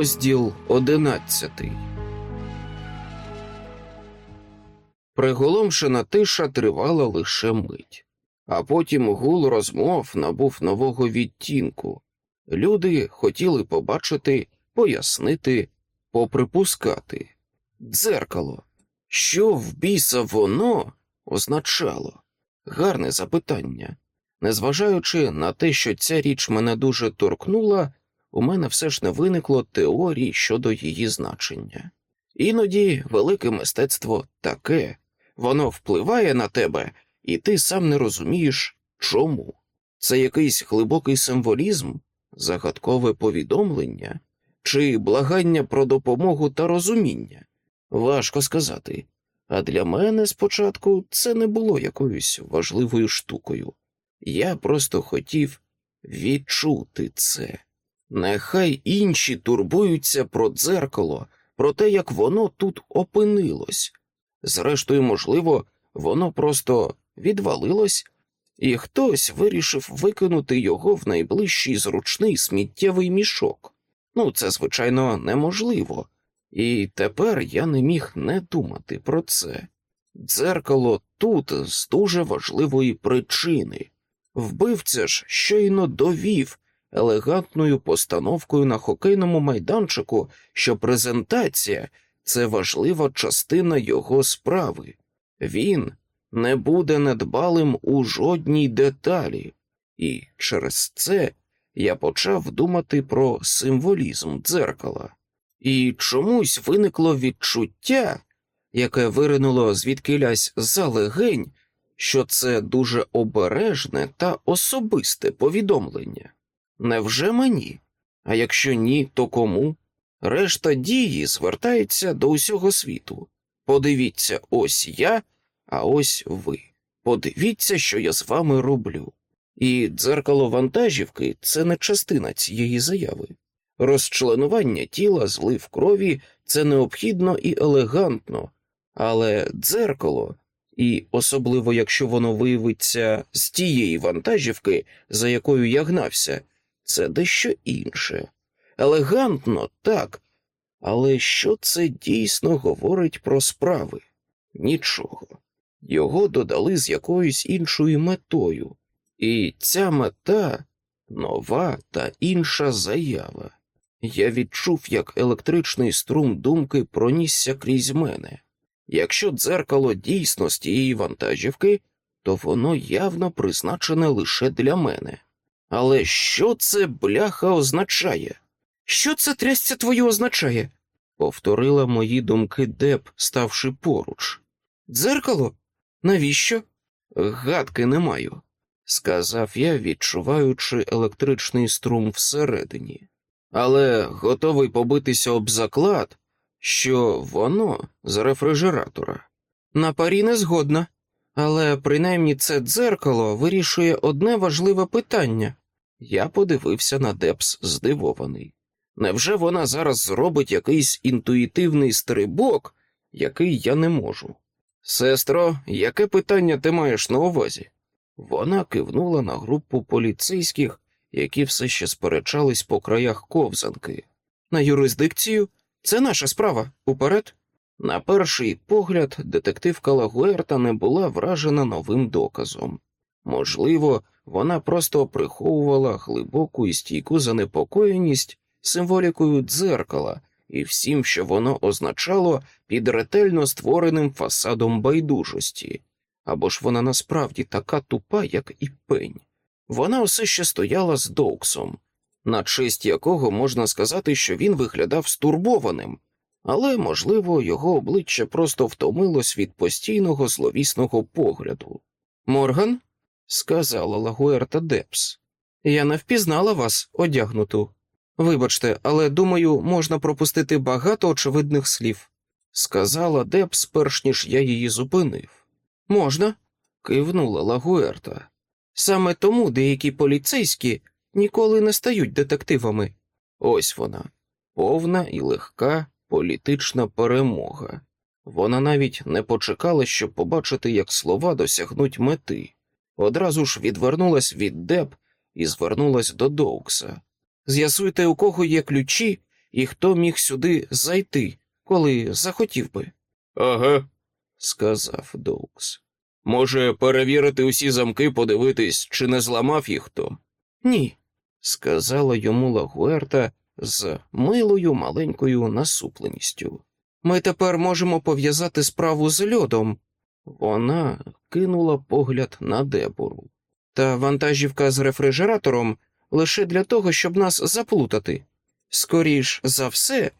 Розділ одинадцятий. Приголомшена тиша тривала лише мить, а потім гул розмов набув нового відтінку. Люди хотіли побачити, пояснити, поприпускати. Дзеркало. Що в біса воно означало? Гарне запитання. Незважаючи на те, що ця річ мене дуже торкнула, у мене все ж не виникло теорії щодо її значення. Іноді велике мистецтво таке, воно впливає на тебе, і ти сам не розумієш, чому. Це якийсь глибокий символізм, загадкове повідомлення чи благання про допомогу та розуміння. Важко сказати. А для мене спочатку це не було якоюсь важливою штукою. Я просто хотів відчути це. Нехай інші турбуються про дзеркало, про те, як воно тут опинилось. Зрештою, можливо, воно просто відвалилось, і хтось вирішив викинути його в найближчий зручний сміттєвий мішок. Ну, це, звичайно, неможливо, і тепер я не міг не думати про це. Дзеркало тут з дуже важливої причини. Вбивця ж щойно довів елегантною постановкою на хокейному майданчику, що презентація це важлива частина його справи. Він не буде недбалим у жодній деталі, і через це я почав думати про символізм дзеркала. І чомусь виникло відчуття, яке виринуло звідкилясь за легень, що це дуже обережне та особисте повідомлення. Невже мені? А якщо ні, то кому? Решта дії звертається до усього світу. Подивіться, ось я, а ось ви. Подивіться, що я з вами роблю. І дзеркало вантажівки це не частина цієї заяви. Розчленування тіла, злив крові це необхідно і елегантно, але дзеркало, і особливо якщо воно виявиться з тієї вантажівки, за якою я гнався, це дещо інше. Елегантно, так, але що це дійсно говорить про справи? Нічого. Його додали з якоюсь іншою метою, і ця мета нова та інша заява. Я відчув, як електричний струм думки пронісся крізь мене. Якщо дзеркало дійсно з тієї вантажівки, то воно явно призначене лише для мене. Але що це бляха означає? Що це трясця твою означає? повторила мої думки Деп, ставши поруч. Дзеркало? Навіщо? Гадки не маю, сказав я, відчуваючи електричний струм всередині, але готовий побитися об заклад, що воно з рефрижератора. На парі не згодна, але принаймні це дзеркало вирішує одне важливе питання. Я подивився на Депс здивований. Невже вона зараз зробить якийсь інтуїтивний стрибок, який я не можу? Сестро, яке питання ти маєш на увазі? Вона кивнула на групу поліцейських, які все ще сперечались по краях ковзанки. На юрисдикцію це наша справа уперед. На перший погляд, детектив Калагуерта не була вражена новим доказом. Можливо, вона просто приховувала глибоку і стійку занепокоєність символікою дзеркала і всім, що воно означало під ретельно створеним фасадом байдужості, або ж вона насправді така тупа, як і пень. Вона усе ще стояла з Доуксом, на честь якого можна сказати, що він виглядав стурбованим, але, можливо, його обличчя просто втомилось від постійного зловісного погляду. Морган, сказала Лагуерта Депс, я не впізнала вас одягнуту. Вибачте, але думаю, можна пропустити багато очевидних слів, сказала Депс, перш ніж я її зупинив. Можна? кивнула Лагуерта. Саме тому деякі поліцейські ніколи не стають детективами. Ось вона, повна і легка політична перемога. Вона навіть не почекала, щоб побачити, як слова досягнуть мети. Одразу ж відвернулась від Деп і звернулась до Доукса. З'ясуйте, у кого є ключі, і хто міг сюди зайти, коли захотів би. Ага, сказав Доукс. Може, перевірити усі замки, подивитись, чи не зламав їх хто? Ні, сказала йому Лагуерта з милою маленькою насупленістю. Ми тепер можемо пов'язати справу з льодом. Вона кинула погляд на дебору. Та вантажівка з рефрижератором лише для того, щоб нас заплутати. Скоріш за все,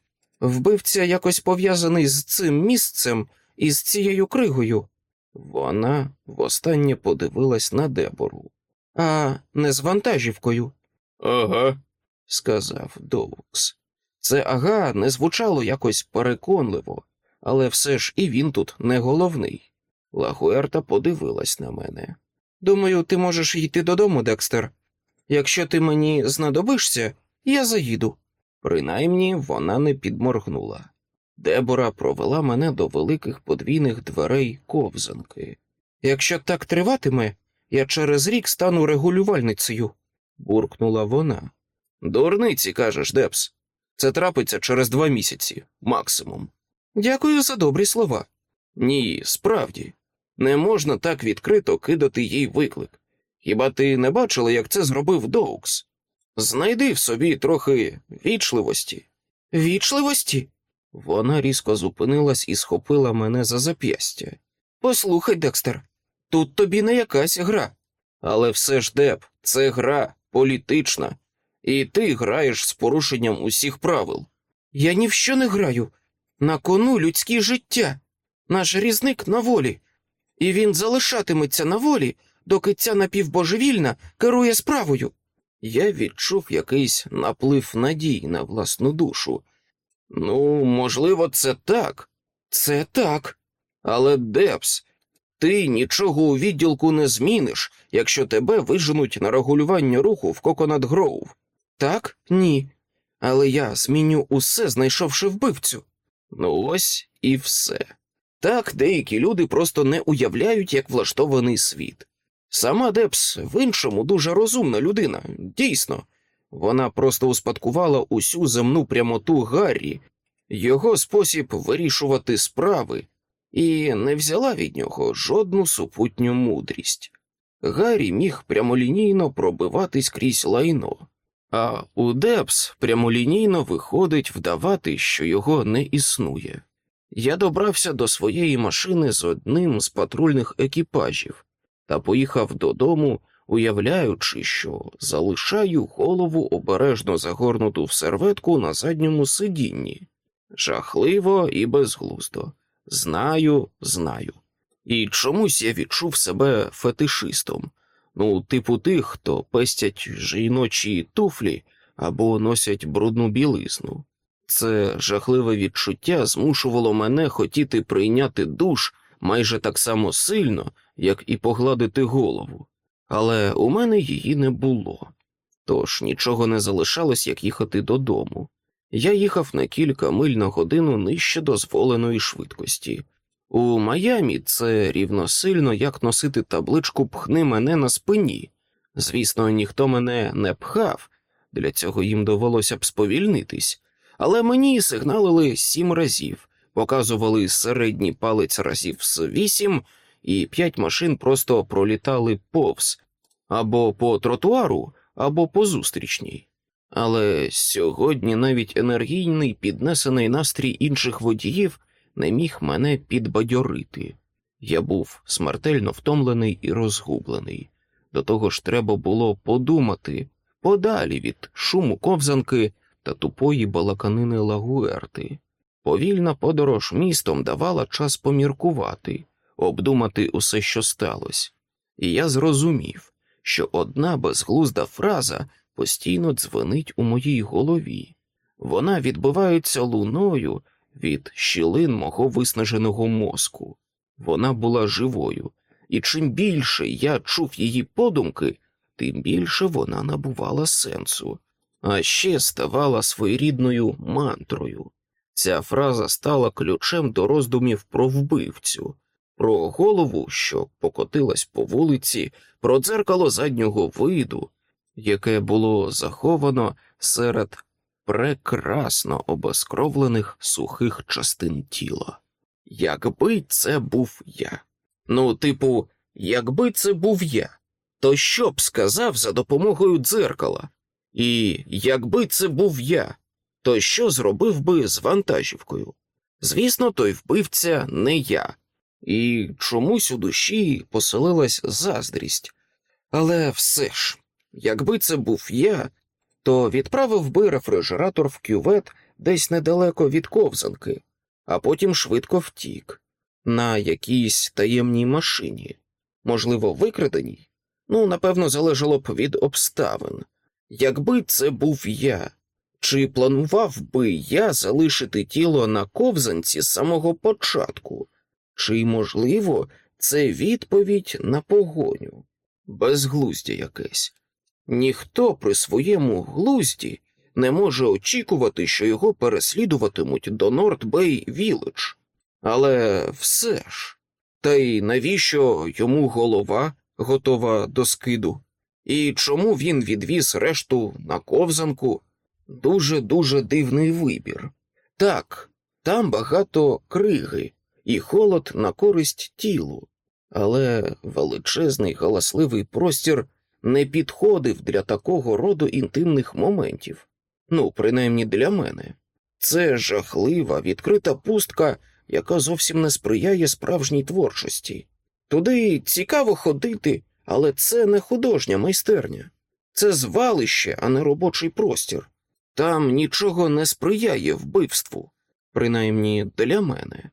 вбивця якось пов'язаний з цим місцем і з цією кригою. Вона востаннє подивилась на дебору, а не з вантажівкою. Ага, сказав Доукс. Це ага не звучало якось переконливо, але все ж і він тут не головний. Лагуерта подивилась на мене. Думаю, ти можеш йти додому, Декстер. Якщо ти мені знадобишся, я заїду. Принаймні вона не підморгнула. Дебора провела мене до великих подвійних дверей ковзанки. Якщо так триватиме, я через рік стану регулювальницею, буркнула вона. Дурниці, кажеш, Дебс. Це трапиться через два місяці, максимум. Дякую за добрі слова. Ні, справді, не можна так відкрито кидати їй виклик. Хіба ти не бачила, як це зробив Доукс? Знайди в собі трохи вічливості. Вічливості? Вона різко зупинилась і схопила мене за зап'ястя. Послухай, Декстер, тут тобі не якась гра. Але все ж Деп, це гра політична, і ти граєш з порушенням усіх правил. Я ні в що не граю. На кону людське життя. Наш різник на волі, і він залишатиметься на волі, доки ця напівбожевільна керує справою. Я відчув якийсь наплив надій на власну душу. Ну, можливо, це так. Це так. Але Депс, ти нічого у відділку не зміниш, якщо тебе виженуть на регулювання руху в Коконат Гроув. Так, ні. Але я зміню усе, знайшовши вбивцю. Ну ось і все. Так деякі люди просто не уявляють, як влаштований світ. Сама Депс в іншому дуже розумна людина, дійсно. Вона просто успадкувала усю земну прямоту Гаррі, його спосіб вирішувати справи, і не взяла від нього жодну супутню мудрість. Гаррі міг прямолінійно пробиватись крізь лайно, а у Депс прямолінійно виходить вдавати, що його не існує. Я добрався до своєї машини з одним з патрульних екіпажів та поїхав додому, уявляючи, що залишаю голову обережно загорнуту в серветку на задньому сидінні. Жахливо і безглуздо. Знаю, знаю. І чомусь я відчув себе фетишистом, ну, типу тих, хто пестять жіночі туфлі або носять брудну білизну. Це жахливе відчуття змушувало мене хотіти прийняти душ майже так само сильно, як і погладити голову, але у мене її не було, тож нічого не залишалось, як їхати додому. Я їхав на кілька миль на годину нижче дозволеної швидкості. У Майамі це рівносильно, як носити табличку пхни мене на спині. Звісно, ніхто мене не пхав, для цього їм довелося б сповільнитись, але мені сигналили сім разів, показували середній палець разів з вісім, і п'ять машин просто пролітали повз або по тротуару, або по зустрічній. Але сьогодні навіть енергійний піднесений настрій інших водіїв не міг мене підбадьорити. Я був смертельно втомлений і розгублений. До того ж, треба було подумати подалі від шуму ковзанки та тупої балаканини лагуерти. Повільна подорож містом давала час поміркувати, обдумати усе, що сталося, і я зрозумів, що одна безглузда фраза постійно дзвенить у моїй голові. Вона відбивається луною від щілин мого виснаженого мозку. Вона була живою, і чим більше я чув її подумки, тим більше вона набувала сенсу, а ще ставала своєрідною мантрою. Ця фраза стала ключем до роздумів про вбивцю, про голову, що покотилась по вулиці, про дзеркало заднього виду, яке було заховано серед прекрасно обескровлених сухих частин тіла. Якби це був я. Ну, типу, якби це був я, то що б сказав за допомогою дзеркала? І якби це був я, то що зробив би з вантажівкою? Звісно, той вбивця не я, і чомусь у душі поселилась заздрість. Але все ж, якби це був я, то відправив би рефрижератор в кювет десь недалеко від ковзанки, а потім швидко втік на якійсь таємній машині, можливо, викраденій. Ну, напевно, залежало б від обставин. Якби це був я, чи планував би я залишити тіло на ковзанці з самого початку, чи, можливо, це відповідь на погоню, безглуздя якесь. Ніхто при своєму глузді не може очікувати, що його переслідуватимуть до Нордбей Віледж. Але все ж, та й навіщо йому голова готова до скиду? І чому він відвіз решту на ковзанку? Дуже дуже дивний вибір. Так, там багато криги і холод на користь тілу, але величезний галасливий простір не підходив для такого роду інтимних моментів. Ну, принаймні для мене. Це жахлива, відкрита пустка, яка зовсім не сприяє справжній творчості. Туди цікаво ходити, але це не художня майстерня, це звалище, а не робочий простір. Там нічого не сприяє вбивству, принаймні для мене.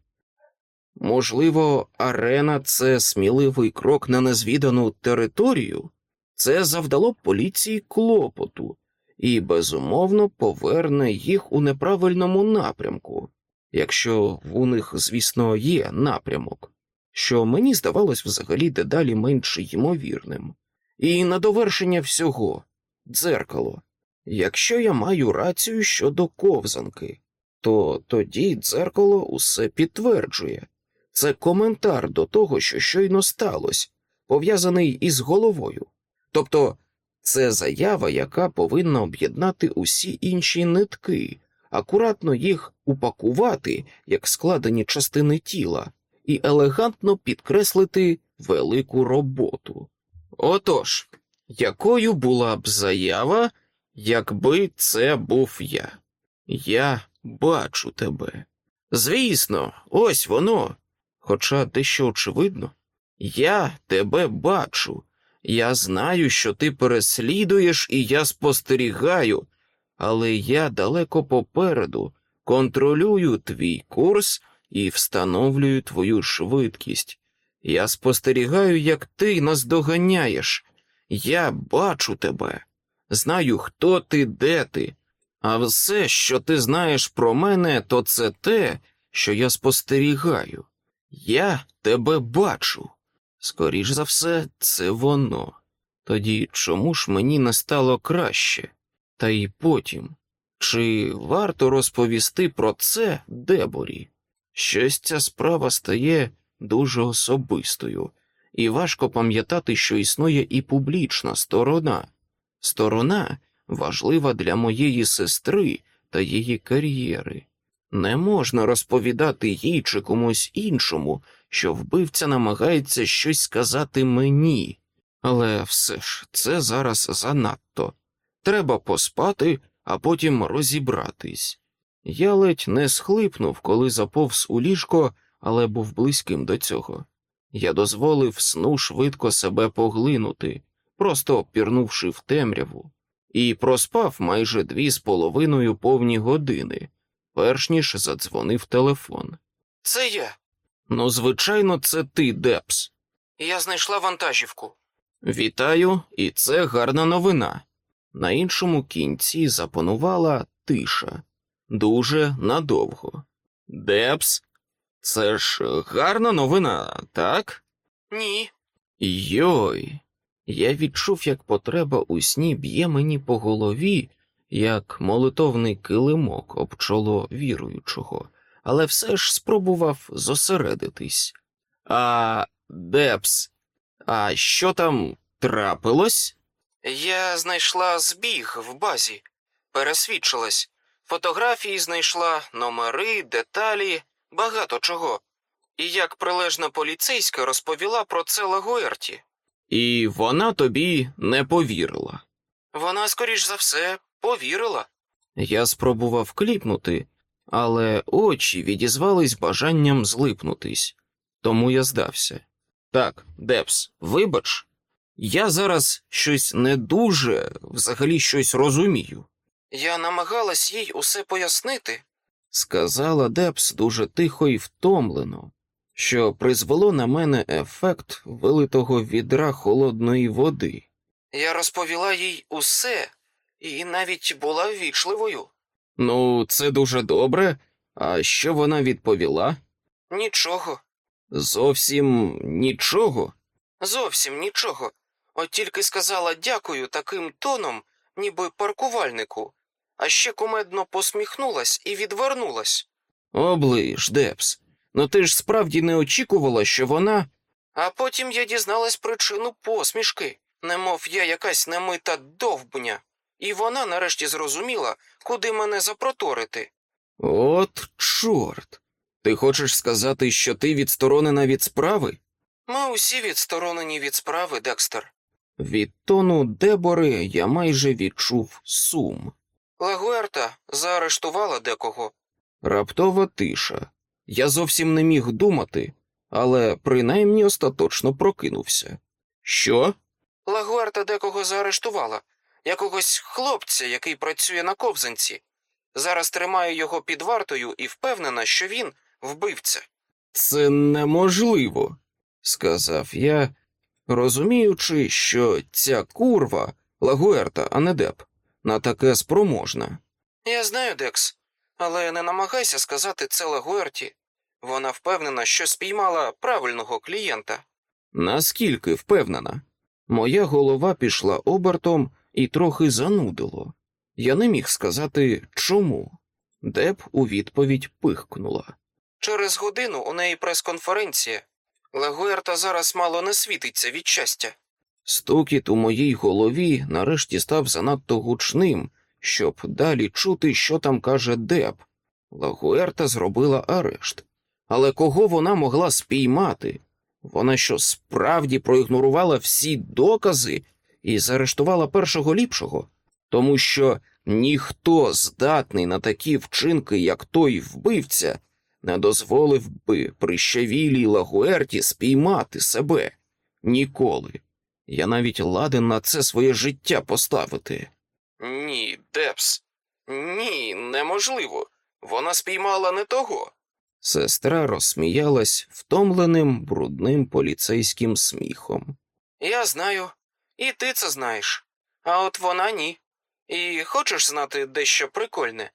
Можливо, арена це сміливий крок на незвідану територію, це завдало поліції клопоту і, безумовно, поверне їх у неправильному напрямку, якщо у них, звісно, є напрямок, що мені здавалось взагалі дедалі менш ймовірним. І на довершення всього дзеркало. Якщо я маю рацію щодо ковзанки, то тоді дзеркало усе підтверджує. Це коментар до того, що щойно сталося, пов'язаний із головою. Тобто це заява, яка повинна об'єднати усі інші нитки, акуратно їх упакувати як складені частини тіла, і елегантно підкреслити велику роботу. Отож, якою була б заява, якби це був я? Я бачу тебе. Звісно, ось воно. Хоча дещо очевидно, я тебе бачу. Я знаю, що ти переслідуєш, і я спостерігаю, але я далеко попереду контролюю твій курс і встановлюю твою швидкість. Я спостерігаю, як ти наздоганяєш. Я бачу тебе, знаю, хто ти, де ти, а все, що ти знаєш про мене, то це те, що я спостерігаю. Я тебе бачу. Скоріш за все, це воно. Тоді чому ж мені не стало краще? Та й потім, чи варто розповісти про це Деборі? Щось ця справа стає дуже особистою, і важко пам'ятати, що існує і публічна сторона. Сторона важлива для моєї сестри та її кар'єри. Не можна розповідати їй чи комусь іншому, що вбивця намагається щось сказати мені, але все ж це зараз занадто. Треба поспати, а потім розібратись. Я ледь не схлипнув, коли заповз у ліжко, але був близьким до цього. Я дозволив сну швидко себе поглинути, просто пірнувши в темряву, і проспав майже дві з половиною повні години, перш ніж задзвонив телефон. Це я. Ну, звичайно, це ти, Депс. Я знайшла вантажівку. Вітаю, і це гарна новина. На іншому кінці запанувала тиша дуже надовго. Депс, це ж гарна новина, так? Ні. Йой. Я відчув, як потреба у сні б'є мені по голові, як молитовний килимок об чоло віруючого але все ж спробував зосередитись. А Депс, а що там трапилось? Я знайшла збіг в базі, пересвідчилась. Фотографії знайшла, номери, деталі, багато чого. І як прилежна поліцейська розповіла про це Лагуерті. І вона тобі не повірила. Вона, скоріш за все, повірила. Я спробував кліпнути, але очі відізвались бажанням злипнутись, тому я здався. Так, Депс, вибач, я зараз щось не дуже, взагалі щось розумію. Я намагалась їй усе пояснити, сказала Депс дуже тихо і втомлено, що призвело на мене ефект вилитого відра холодної води. Я розповіла їй усе і навіть була ввічливою. Ну, це дуже добре. А що вона відповіла? Нічого. Зовсім нічого. Зовсім нічого. От тільки сказала дякую таким тоном, ніби паркувальнику, а ще кумедно посміхнулась і відвернулась. Облиш, Депс, ну ти ж справді не очікувала, що вона. А потім я дізналась причину посмішки, немов я якась немита довбня, і вона нарешті зрозуміла, куди мене запроторити. От, чорт. Ти хочеш сказати, що ти відсторонена від справи? Ми усі відсторонені від справи, Декстер. Від тону Дебори я майже відчув сум. Лагуерта заарештувала декого. Раптова тиша. Я зовсім не міг думати, але принаймні остаточно прокинувся. Що? Лагуерта декого заарештувала, якогось хлопця, який працює на ковзанці. Зараз тримаю його під вартою і впевнена, що він вбивця. Це неможливо, сказав я, розуміючи, що ця курва Лагуерта, а не Деп, на таке спроможна. Я знаю, Декс, але не намагайся сказати це Лагуерті. Вона впевнена, що спіймала правильного клієнта. Наскільки впевнена? Моя голова пішла обертом і трохи занудило. Я не міг сказати чому. Деп у відповідь пихкнула. Через годину у неї прес-конференція. Лагуерта зараз мало не світиться від щастя. Стукіт у моїй голові нарешті став занадто гучним, щоб далі чути, що там каже Деп. Лагуерта зробила арешт. Але кого вона могла спіймати? Вона що справді проігнорувала всі докази і заарештувала першого ліпшого, тому що ніхто здатний на такі вчинки, як той вбивця, не дозволив би прищавілій Лагуерті спіймати себе ніколи. Я навіть ладен на це своє життя поставити. Ні, Депс, ні, неможливо. Вона спіймала не того. Сестра розсміялась втомленим, брудним поліцейським сміхом. Я знаю, і ти це знаєш, а от вона ні. І хочеш знати дещо прикольне?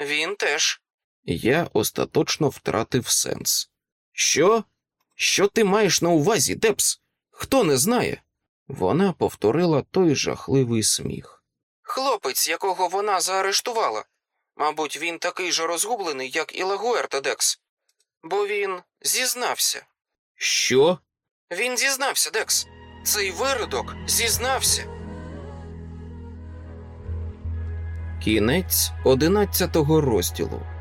Він теж. Я остаточно втратив сенс. Що? Що ти маєш на увазі, Депс? Хто не знає? Вона повторила той жахливий сміх. Хлопець, якого вона заарештувала. Мабуть, він такий же розгублений, як і Лагуерта Декс. Бо він зізнався. Що? Він зізнався, Декс. Цей виродок зізнався. Кінець одинадцятого розділу.